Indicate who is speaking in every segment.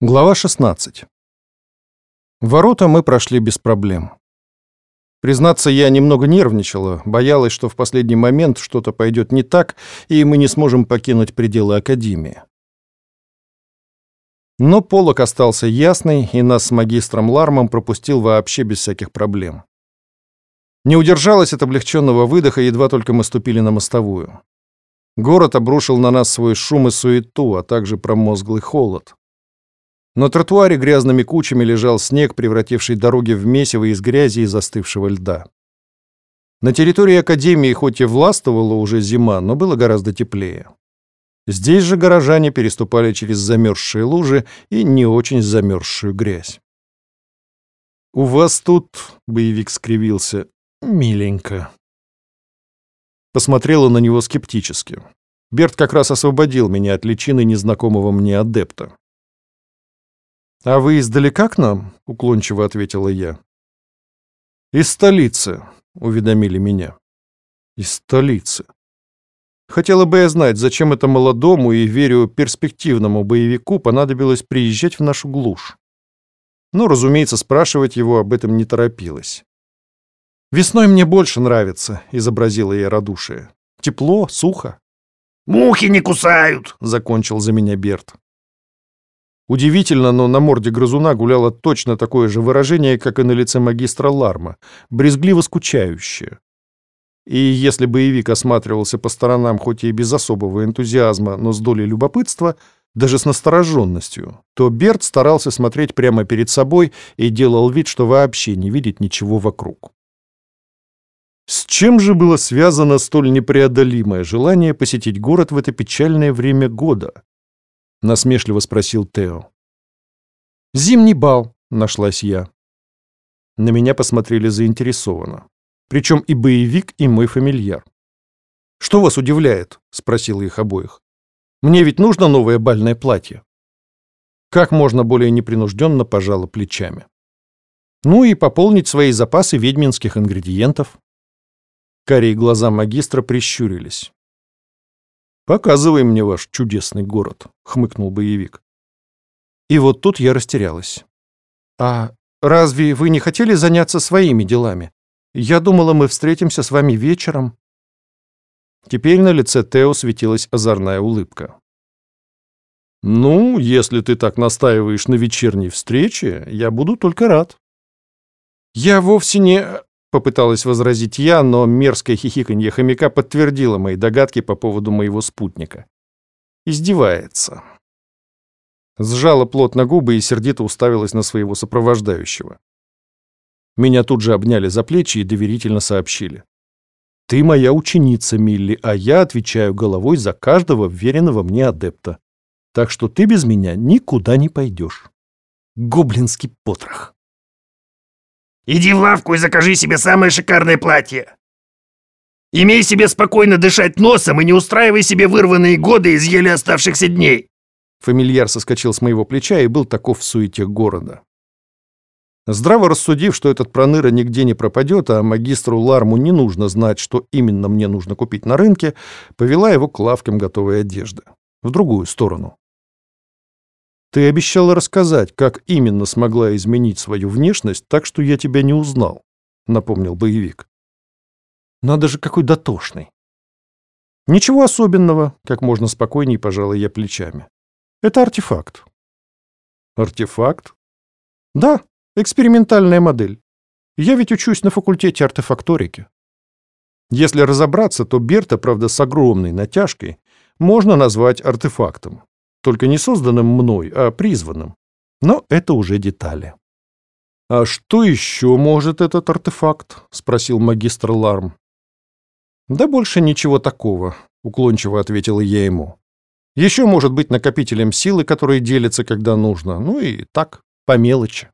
Speaker 1: Глава 16. Ворота мы прошли без проблем. Признаться, я немного нервничала, боялась, что в последний момент что-то пойдет не так, и мы не сможем покинуть пределы Академии. Но полок остался ясный, и нас с магистром Лармом пропустил вообще без всяких проблем. Не удержалась от облегченного выдоха, едва только мы ступили на мостовую. Город обрушил на нас свой шум и суету, а также промозглый холод. На тротуаре грязными кучами лежал снег, превративший дороги в месиво из грязи и застывшего льда. На территории Академии хоть и властвовала уже зима, но было гораздо теплее. Здесь же горожане переступали через замерзшие лужи и не очень замерзшую грязь. «У вас тут...» — боевик скривился. «Миленько». Посмотрела на него скептически. Берт как раз освободил меня от личины незнакомого мне адепта. «А вы издалека к нам?» — уклончиво ответила я. «Из столицы», — уведомили меня. «Из столицы». Хотела бы я знать, зачем это молодому и, верю, перспективному боевику понадобилось приезжать в нашу глушь. Но, разумеется, спрашивать его об этом не торопилась. «Весной мне больше нравится», — изобразила я радушие. «Тепло, сухо».
Speaker 2: «Мухи не кусают», —
Speaker 1: закончил за меня Берт. Удивительно, но на морде грызуна гуляло точно такое же выражение, как и на лице магистра Ларма, брезгливо скучающее. И если боевик осматривался по сторонам хоть и без особого энтузиазма, но с долей любопытства, даже с настороженностью, то Берт старался смотреть прямо перед собой и делал вид, что вообще не видит ничего вокруг. С чем же было связано столь непреодолимое желание посетить город в это печальное время года? — насмешливо спросил Тео. «Зимний бал», — нашлась я. На меня посмотрели заинтересованно. Причем и боевик, и мой фамильяр. «Что вас удивляет?» — спросил их обоих. «Мне ведь нужно новое бальное платье». Как можно более непринужденно пожала плечами. Ну и пополнить свои запасы ведьминских ингредиентов. Карие глаза магистра прищурились. «Показывай мне ваш чудесный город», — хмыкнул боевик. И вот тут я растерялась. «А разве вы не хотели заняться своими делами? Я думала, мы встретимся с вами вечером». Теперь на лице Тео светилась озорная улыбка. «Ну, если ты так настаиваешь на вечерней встрече, я буду только рад». «Я вовсе не...» Попыталась возразить я, но мерзкое хихиканье хомяка подтвердило мои догадки по поводу моего спутника. Издевается. Сжала плотно губы и сердито уставилась на своего сопровождающего. Меня тут же обняли за плечи и доверительно сообщили. «Ты моя ученица, Милли, а я отвечаю головой за каждого веренного мне адепта. Так что ты без меня никуда не пойдешь. Гоблинский потрох».
Speaker 2: Иди в лавку и закажи себе самое шикарное платье. Имей себе спокойно дышать носом и не устраивай себе вырванные годы из еле оставшихся дней.
Speaker 1: Фамильяр соскочил с моего плеча и был таков в суете города. Здраво рассудив, что этот проныра нигде не пропадет, а магистру Ларму не нужно знать, что именно мне нужно купить на рынке, повела его к лавкам готовой одежды. В другую сторону. Ты обещала рассказать, как именно смогла изменить свою внешность так, что я тебя не узнал, напомнил боевик. Надо же, какой дотошный. Ничего особенного, как можно спокойнее пожала я плечами. Это артефакт. Артефакт? Да, экспериментальная модель. Я ведь учусь на факультете артефакторики. Если разобраться, то Берта, правда, с огромной натяжкой, можно назвать артефактом только не созданным мной, а призванным. Но это уже детали. «А что еще может этот артефакт?» — спросил магистр Ларм. «Да больше ничего такого», — уклончиво ответила я ему. «Еще может быть накопителем силы, который делится, когда нужно. Ну и так, по мелочи».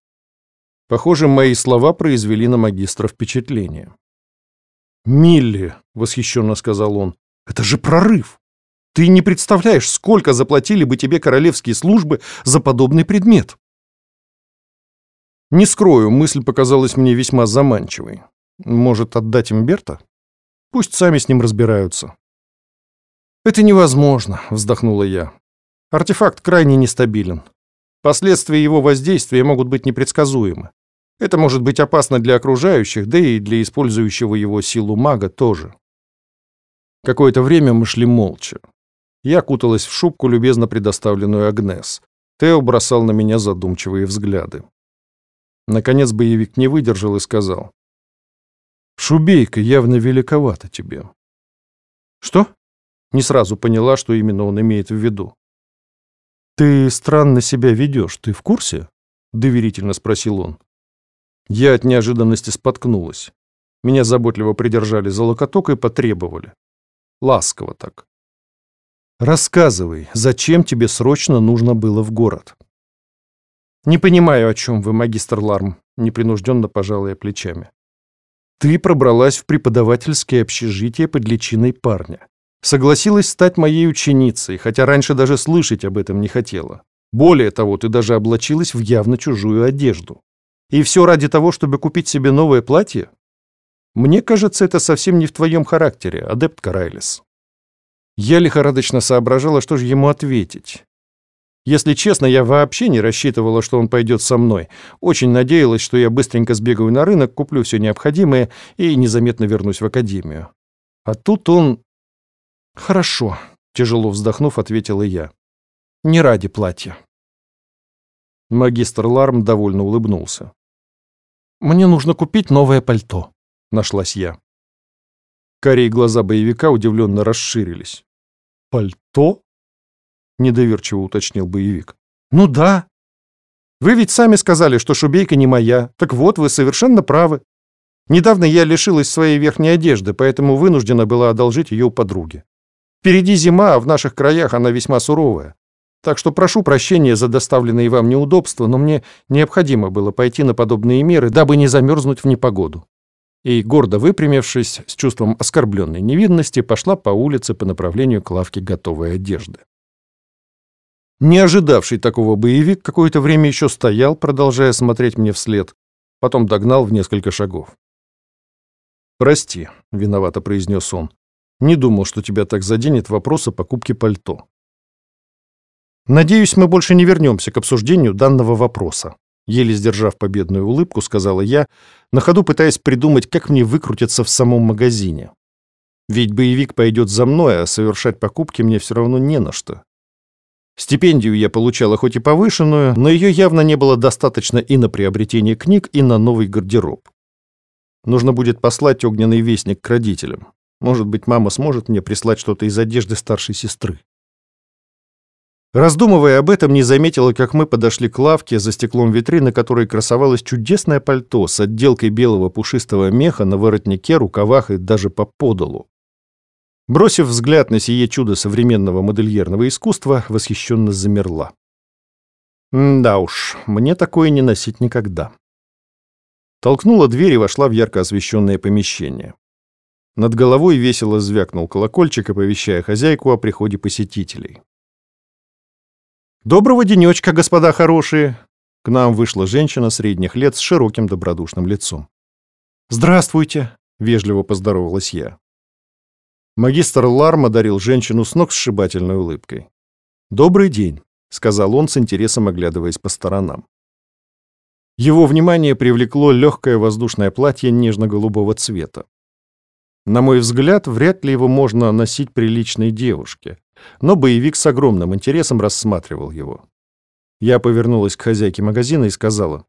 Speaker 1: Похоже, мои слова произвели на магистра впечатление. «Милли», — восхищенно сказал он, — «это же прорыв! Ты не представляешь, сколько заплатили бы тебе королевские службы за подобный предмет. Не скрою, мысль показалась мне весьма заманчивой. Может, отдать им Берта? Пусть сами с ним разбираются. «Это невозможно», — вздохнула я. «Артефакт крайне нестабилен. Последствия его воздействия могут быть непредсказуемы. Это может быть опасно для окружающих, да и для использующего его силу мага тоже. Какое-то время мы шли молча. Я куталась в шубку, любезно предоставленную Агнес. Тео бросал на меня задумчивые взгляды. Наконец боевик не выдержал и сказал. «Шубейка явно великовата тебе». «Что?» Не сразу поняла, что именно он имеет в виду. «Ты странно себя ведешь, ты в курсе?» Доверительно спросил он. Я от неожиданности споткнулась. Меня заботливо придержали за локоток и потребовали. Ласково так. «Рассказывай, зачем тебе срочно нужно было в город?» «Не понимаю, о чем вы, магистр Ларм», — непринужденно пожал я плечами. «Ты пробралась в преподавательское общежитие под личиной парня. Согласилась стать моей ученицей, хотя раньше даже слышать об этом не хотела. Более того, ты даже облачилась в явно чужую одежду. И все ради того, чтобы купить себе новое платье? Мне кажется, это совсем не в твоем характере, адепт Карайлис. Я лихорадочно соображала, что же ему ответить. Если честно, я вообще не рассчитывала, что он пойдет со мной. Очень надеялась, что я быстренько сбегаю на рынок, куплю все необходимое и незаметно вернусь в академию. А тут он... Хорошо, тяжело вздохнув, ответила я. Не ради платья. Магистр Ларм довольно улыбнулся. «Мне нужно купить новое пальто», — нашлась я. Карие глаза боевика удивленно расширились. «Пальто?» — недоверчиво уточнил боевик. «Ну да. Вы ведь сами сказали, что шубейка не моя. Так вот, вы совершенно правы. Недавно я лишилась своей верхней одежды, поэтому вынуждена была одолжить ее у подруги. Впереди зима, а в наших краях она весьма суровая. Так что прошу прощения за доставленные вам неудобства, но мне необходимо было пойти на подобные меры, дабы не замерзнуть в непогоду. И, гордо выпрямившись, с чувством оскорбленной невинности, пошла по улице по направлению к лавке готовой одежды. Не ожидавший такого боевик какое-то время еще стоял, продолжая смотреть мне вслед, потом догнал в несколько шагов. «Прости», — виновато произнес он, — «не думал, что тебя так заденет вопрос о покупке пальто». «Надеюсь, мы больше не вернемся к обсуждению данного вопроса», еле сдержав победную улыбку, сказала я, на ходу пытаясь придумать, как мне выкрутиться в самом магазине. Ведь боевик пойдет за мной, а совершать покупки мне все равно не на что. Стипендию я получала хоть и повышенную, но ее явно не было достаточно и на приобретение книг, и на новый гардероб. Нужно будет послать огненный вестник к родителям. Может быть, мама сможет мне прислать что-то из одежды старшей сестры. Раздумывая об этом, не заметила, как мы подошли к лавке, за стеклом витрины которой красовалось чудесное пальто с отделкой белого пушистого меха на воротнике, рукавах и даже по подолу. Бросив взгляд на сие чудо современного модельерного искусства, восхищенно замерла. да уж, мне такое не носить никогда. Толкнула дверь и вошла в ярко освещенное помещение. Над головой весело звякнул колокольчик, оповещая хозяйку о приходе посетителей. «Доброго денечка, господа хорошие!» К нам вышла женщина средних лет с широким добродушным лицом. «Здравствуйте!» — вежливо поздоровалась я. Магистр Ларм одарил женщину с ног сшибательной улыбкой. «Добрый день», — сказал он с интересом, оглядываясь по сторонам. Его внимание привлекло легкое воздушное платье нежно-голубого цвета. На мой взгляд, вряд ли его можно носить приличной девушке, но боевик с огромным интересом рассматривал его. Я повернулась к хозяйке магазина и сказала,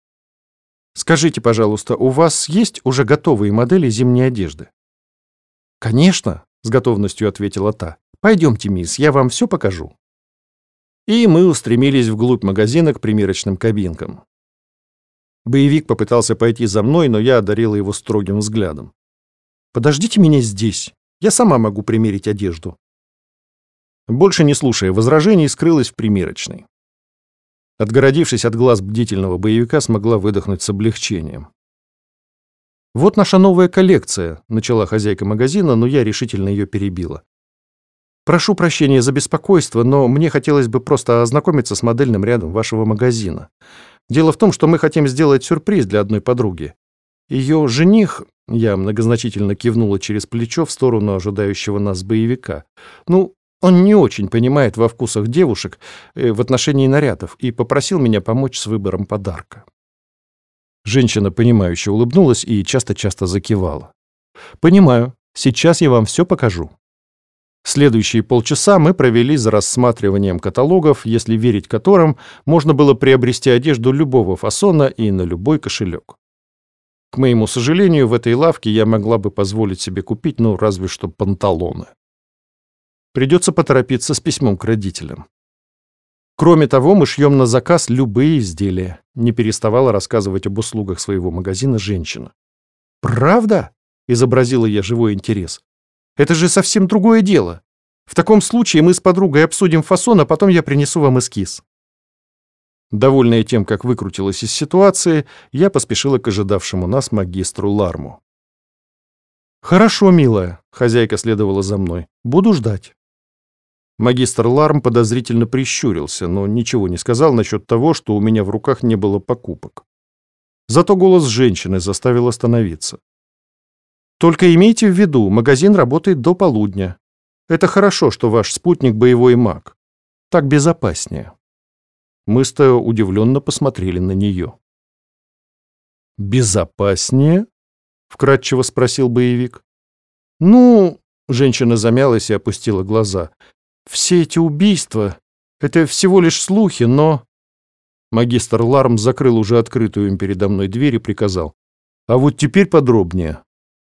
Speaker 1: «Скажите, пожалуйста, у вас есть уже готовые модели зимней одежды?» «Конечно», — с готовностью ответила та. «Пойдемте, мисс, я вам все покажу». И мы устремились вглубь магазина к примерочным кабинкам. Боевик попытался пойти за мной, но я одарила его строгим взглядом. «Подождите меня здесь. Я сама могу примерить одежду. Больше не слушая возражений, скрылась в примерочной. Отгородившись от глаз бдительного боевика, смогла выдохнуть с облегчением. «Вот наша новая коллекция», — начала хозяйка магазина, но я решительно ее перебила. «Прошу прощения за беспокойство, но мне хотелось бы просто ознакомиться с модельным рядом вашего магазина. Дело в том, что мы хотим сделать сюрприз для одной подруги. Ее жених, я многозначительно кивнула через плечо в сторону ожидающего нас боевика. Ну, Он не очень понимает во вкусах девушек э, в отношении нарядов и попросил меня помочь с выбором подарка. Женщина, понимающе улыбнулась и часто-часто закивала. «Понимаю. Сейчас я вам все покажу». Следующие полчаса мы провели за рассматриванием каталогов, если верить которым можно было приобрести одежду любого фасона и на любой кошелек. К моему сожалению, в этой лавке я могла бы позволить себе купить, ну, разве что панталоны. Придется поторопиться с письмом к родителям. Кроме того, мы шьем на заказ любые изделия, не переставала рассказывать об услугах своего магазина женщина. «Правда?» — изобразила я живой интерес. Это же совсем другое дело. В таком случае мы с подругой обсудим фасон, а потом я принесу вам эскиз». Довольная тем, как выкрутилась из ситуации, я поспешила к ожидавшему нас магистру Ларму. «Хорошо, милая», — хозяйка следовала за мной. «Буду ждать». Магистр Ларм подозрительно прищурился, но ничего не сказал насчет того, что у меня в руках не было покупок. Зато голос женщины заставил остановиться. Только имейте в виду, магазин работает до полудня. Это хорошо, что ваш спутник боевой маг. Так безопаснее. Мы с Тео удивленно посмотрели на нее. «Безопаснее?» — вкратчиво спросил боевик. «Ну...» — женщина замялась и опустила глаза. «Все эти убийства — это всего лишь слухи, но...» Магистр Ларм закрыл уже открытую им передо мной дверь и приказал. «А вот теперь подробнее.